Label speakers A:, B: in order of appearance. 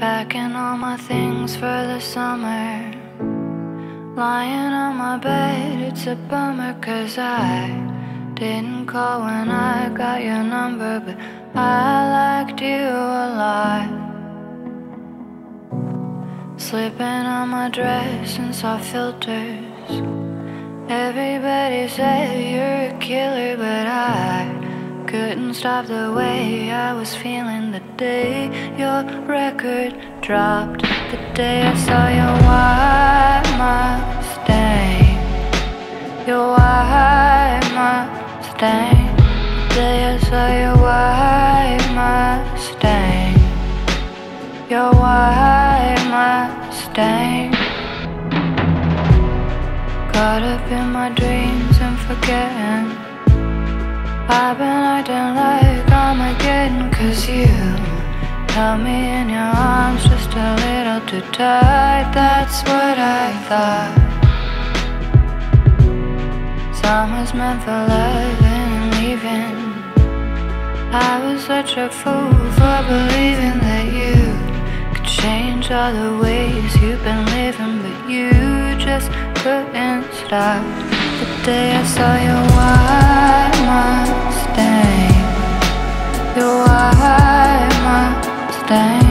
A: Packing all my things for the summer. Lying on my bed, it's a bummer cause I didn't call when I got your number, but I liked you a lot. Slipping on my dress and saw filters. Everybody said you're a killer, but I couldn't stop the way I was feeling the day your record dropped. The day I saw your white Mustang. Your white Mustang. The day I saw your white Mustang. Your white Mustang. Caught up in my dreams and forgetting. I've been acting like Armageddon Cause you held me in your arms just a little too tight. That's what I thought. Summer's meant for loving and leaving. I was such a fool for believing that you Could change all the ways you've been living But you just couldn't stop. The day I saw your white Your